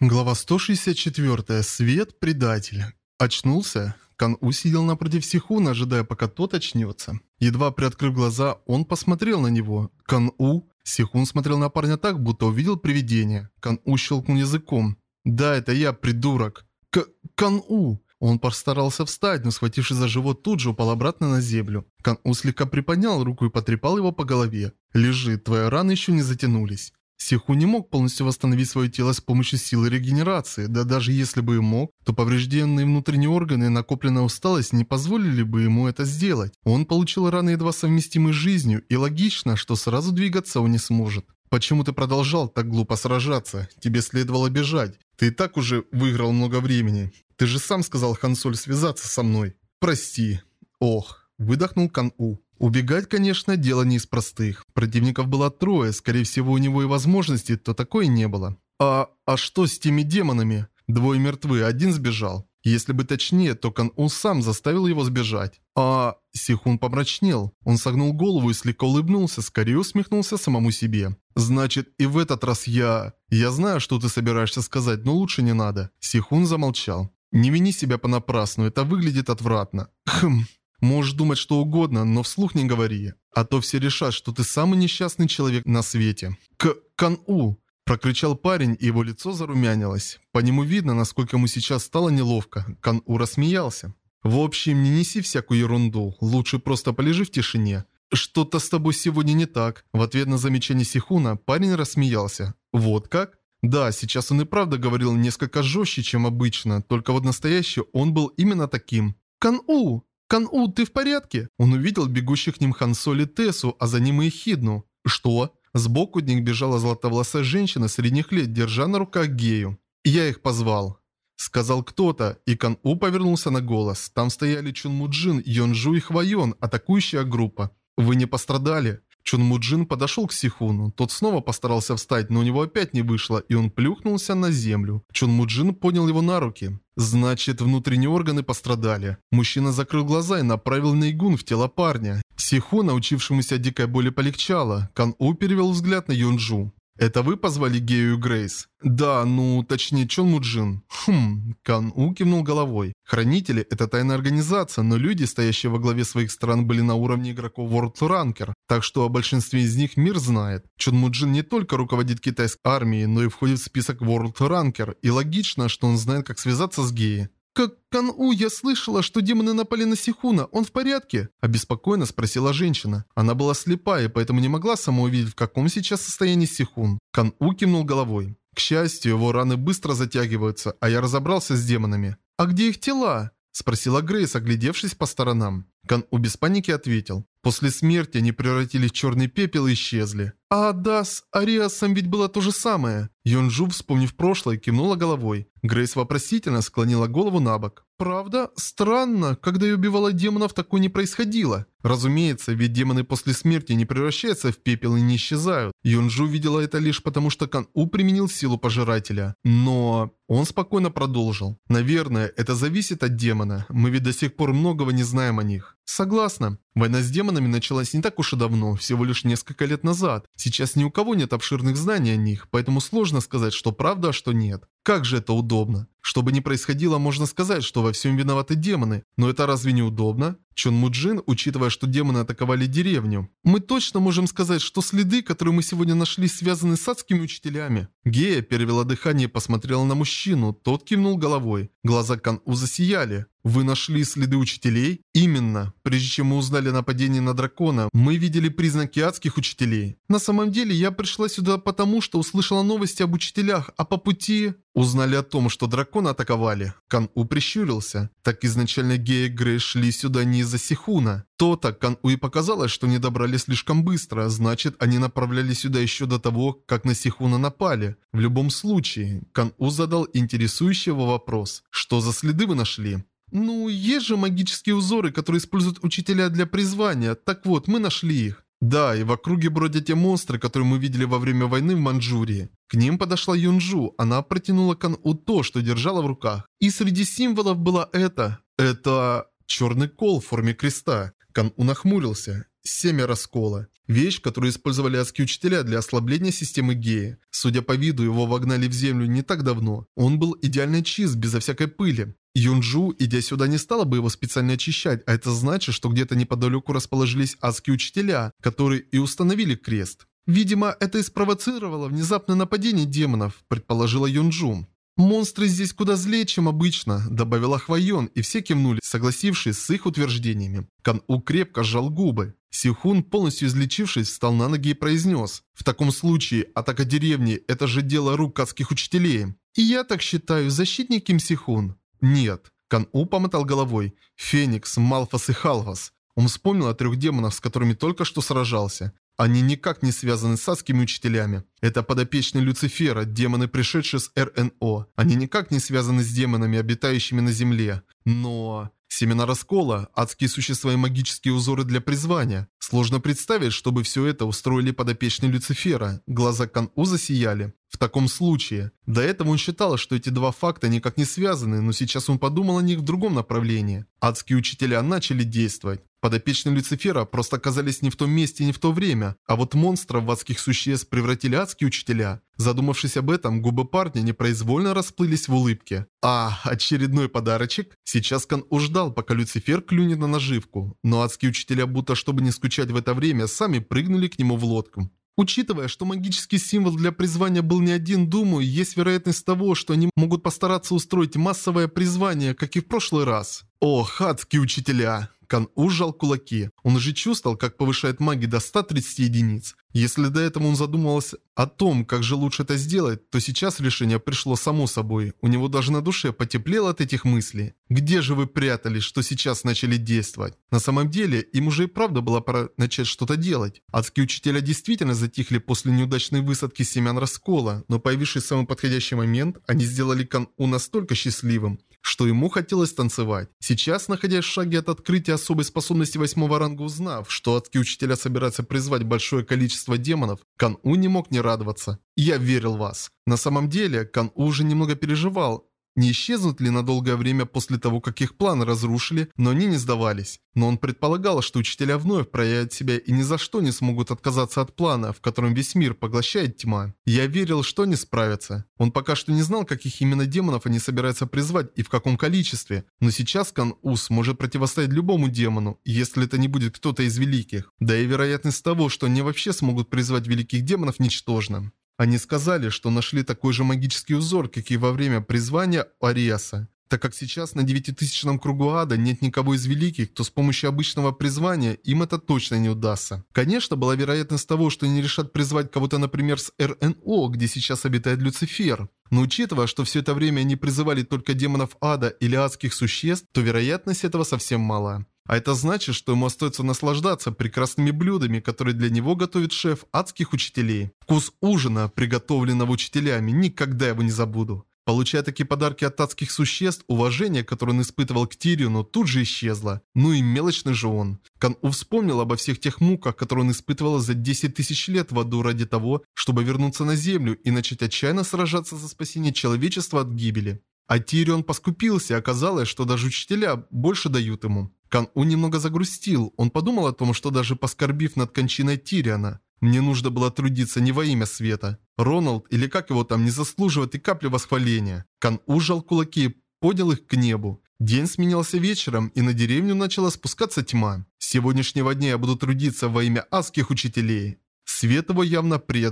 Глава 164. Свет предатель. Очнулся. Кан-У сидел напротив Сихуна, ожидая, пока тот очнется. Едва приоткрыв глаза, он посмотрел на него. Кан-У. Сихун смотрел на парня так, будто увидел привидение. Кан-У щелкнул языком. «Да, это я, придурок». К Кан-У. Он постарался встать, но схватившись за живот, тут же упал обратно на землю. Кан-У слегка приподнял руку и потрепал его по голове. «Лежи, твои раны еще не затянулись». Сиху не мог полностью восстановить свое тело с помощью силы регенерации, да даже если бы и мог, то поврежденные внутренние органы и накопленная усталость не позволили бы ему это сделать. Он получил раны едва совместимые с жизнью, и логично, что сразу двигаться он не сможет. Почему ты продолжал так глупо сражаться? Тебе следовало бежать. Ты и так уже выиграл много времени. Ты же сам сказал Хансоль связаться со мной. Прости. Ох, выдохнул Кан-У. Убегать, конечно, дело не из простых. Противников было трое, скорее всего, у него и возможностей-то такой не было. А, а что с теми демонами? Двое мертвы, один сбежал. Если бы точнее, то Кан-У сам заставил его сбежать. А Сихун помрачнел. Он согнул голову и слегка улыбнулся, скорее усмехнулся самому себе. «Значит, и в этот раз я... Я знаю, что ты собираешься сказать, но лучше не надо». Сихун замолчал. «Не вини себя понапрасну, это выглядит отвратно». «Хм, Можешь думать что угодно, но вслух не говори. А то все решат, что ты самый несчастный человек на свете. К Кан-У! Прокричал парень, и его лицо зарумянилось. По нему видно, насколько ему сейчас стало неловко. Кан-У рассмеялся. В общем, не неси всякую ерунду. Лучше просто полежи в тишине. «Что-то с тобой сегодня не так». В ответ на замечание Сихуна парень рассмеялся. «Вот как?» Да, сейчас он и правда говорил несколько жестче, чем обычно, только вот настоящий он был именно таким. «Кан-У!» «Кан-У, ты в порядке?» Он увидел бегущих к ним Хан Соль и Тессу, а за ним и Хидну. «Что?» Сбоку от них бежала златовласая женщина средних лет, держа на руках Гею. «Я их позвал», — сказал кто-то, и Кан-У повернулся на голос. Там стояли Чун Муджин, Йонжу и Хвайон, атакующая группа. «Вы не пострадали?» Чун Муджин подошел к Сихуну. Тот снова постарался встать, но у него опять не вышло, и он плюхнулся на землю. Чун Муджин поднял его на руки. Значит, внутренние органы пострадали. Мужчина закрыл глаза и направил Нейгун в тело парня. Сиху, научившемуся дикой боли, полегчало. Кан-У перевел взгляд на Юнджу. «Это вы позвали Гею и Грейс?» «Да, ну, точнее, Чон Муджин». «Хм...» Кан У кивнул головой. «Хранители – это тайная организация, но люди, стоящие во главе своих стран, были на уровне игроков World Ranker, так что о большинстве из них мир знает. Чон Муджин не только руководит китайской армией, но и входит в список World Ranker, и логично, что он знает, как связаться с Геей. «Как Кан-У, я слышала, что демоны напали на Сихуна. Он в порядке?» Обеспокоенно спросила женщина. Она была слепа и поэтому не могла сама увидеть, в каком сейчас состоянии Сихун. Кан-У кивнул головой. К счастью, его раны быстро затягиваются, а я разобрался с демонами. «А где их тела?» Спросила Грейс, оглядевшись по сторонам. Кан-У без паники ответил. После смерти они превратились в черный пепел и исчезли. А да, с Ариасом ведь было то же самое. Йонжу, вспомнив прошлое, кивнула головой. Грейс вопросительно склонила голову на бок. Правда? Странно, когда я убивала демонов, такое не происходило. Разумеется, ведь демоны после смерти не превращаются в пепел и не исчезают. Йонжу видела это лишь потому, что Кан-У применил силу пожирателя. Но... Он спокойно продолжил. Наверное, это зависит от демона. Мы ведь до сих пор многого не знаем о них. Согласна. Война с демонами началась не так уж и давно, всего лишь несколько лет назад. Сейчас ни у кого нет обширных знаний о них, поэтому сложно сказать, что правда, а что нет. Как же это удобно. Что бы ни происходило, можно сказать, что во всем виноваты демоны. Но это разве не удобно? Чон Муджин, учитывая, что демоны атаковали деревню. Мы точно можем сказать, что следы, которые мы сегодня нашли, связаны с адскими учителями. Гея перевела дыхание и посмотрела на мужчину. Тот кивнул головой. Глаза Кан-У засияли. Вы нашли следы учителей? Именно. Прежде чем мы узнали о нападении на дракона, мы видели признаки адских учителей. На самом деле, я пришла сюда потому, что услышала новости об учителях, а по пути... Узнали о том, что дракона атаковали. Кан-У прищурился. Так изначально Гея и Грей шли сюда не из-за Сихуна. То-то Кан-У и показалось, что не добрались слишком быстро, значит, они направлялись сюда еще до того, как на Сихуна напали. В любом случае, Кан-У задал интересующего вопрос. Что за следы вы нашли? Ну, есть же магические узоры, которые используют учителя для призвания. Так вот, мы нашли их. Да, и в округе бродят те монстры, которые мы видели во время войны в Манчжурии. К ним подошла Юнжу, она протянула Кан-У то, что держала в руках. И среди символов было это. Это черный кол в форме креста. Кан-У нахмурился. Семя раскола. Вещь, которую использовали адские учителя для ослабления системы Геи. Судя по виду, его вогнали в землю не так давно. Он был идеально чист, безо всякой пыли. Юнджу, идя сюда, не стала бы его специально очищать, а это значит, что где-то неподалеку расположились адские учителя, которые и установили крест. Видимо, это и спровоцировало внезапное нападение демонов, предположила Юнджу. «Монстры здесь куда злее, чем обычно», – добавила Хвайон, и все кивнули, согласившись с их утверждениями. Кан-У крепко сжал губы. Сихун, полностью излечившись, встал на ноги и произнес. «В таком случае, атака деревни – это же дело рук адских учителей». «И я так считаю, защитник Ким Сихун». «Нет». Кан-У помотал головой. «Феникс, Малфас и Халвас». Он вспомнил о трех демонах, с которыми только что сражался. Они никак не связаны с адскими учителями. Это подопечные Люцифера, демоны, пришедшие с РНО. Они никак не связаны с демонами, обитающими на Земле. Но... Семена раскола, адские существа и магические узоры для призвания. Сложно представить, чтобы все это устроили подопечные Люцифера. Глаза Кан-У засияли. В таком случае, до этого он считал, что эти два факта никак не связаны, но сейчас он подумал о них в другом направлении. Адские учителя начали действовать. Подопечные Люцифера просто оказались не в том месте не в то время, а вот монстров в адских существ превратили адские учителя. Задумавшись об этом, губы парня непроизвольно расплылись в улыбке. А, очередной подарочек? Сейчас Кан уждал, пока Люцифер клюнет на наживку. Но адские учителя, будто чтобы не скучать в это время, сами прыгнули к нему в лодку. Учитывая, что магический символ для призвания был не один, думаю, есть вероятность того, что они могут постараться устроить массовое призвание, как и в прошлый раз. О, адские учителя! Кан ужал кулаки. Он уже чувствовал, как повышает магию до 130 единиц. Если до этого он задумывался о том, как же лучше это сделать, то сейчас решение пришло само собой. У него даже на душе потеплело от этих мыслей. Где же вы прятались, что сейчас начали действовать? На самом деле, им уже и правда было пора начать что-то делать. Адские учителя действительно затихли после неудачной высадки семян раскола, но появившись в самый подходящий момент, они сделали Кан-У настолько счастливым, что ему хотелось танцевать. Сейчас, находясь в шаге от открытия особой способности восьмого ранга, узнав, что адские учителя собираются призвать большое количество демонов, Кан-У не мог не радоваться. «Я верил вас». На самом деле, Кан-У уже немного переживал, не исчезнут ли на долгое время после того, как их планы разрушили, но они не сдавались. Но он предполагал, что учителя вновь проявят себя и ни за что не смогут отказаться от плана, в котором весь мир поглощает тьма. Я верил, что они справятся. Он пока что не знал, каких именно демонов они собираются призвать и в каком количестве. Но сейчас Кан-Ус может противостоять любому демону, если это не будет кто-то из великих. Да и вероятность того, что они вообще смогут призвать великих демонов, ничтожна. Они сказали, что нашли такой же магический узор, как и во время призвания Ариаса. Так как сейчас на девятитысячном кругу ада нет никого из великих, то с помощью обычного призвания им это точно не удастся. Конечно, была вероятность того, что они решат призвать кого-то, например, с РНО, где сейчас обитает Люцифер. Но учитывая, что все это время они призывали только демонов ада или адских существ, то вероятность этого совсем мала. А это значит, что ему остается наслаждаться прекрасными блюдами, которые для него готовит шеф адских учителей. Вкус ужина, приготовленного учителями, никогда его не забуду. Получая такие подарки от адских существ, уважение, которое он испытывал к Тириону, тут же исчезло. Ну и мелочный же он. Кан-У вспомнил обо всех тех муках, которые он испытывал за 10 тысяч лет в аду ради того, чтобы вернуться на Землю и начать отчаянно сражаться за спасение человечества от гибели. А Тирион поскупился, оказалось, что даже учителя больше дают ему. Кан-У немного загрустил, он подумал о том, что даже поскорбив над кончиной Тириона, мне нужно было трудиться не во имя света. Роналд, или как его там, не заслуживает и капли восхваления. Кан ужал кулаки, поднял их к небу. День сменился вечером, и на деревню начала спускаться тьма. С сегодняшнего дня я буду трудиться во имя адских учителей. Свет его явно пред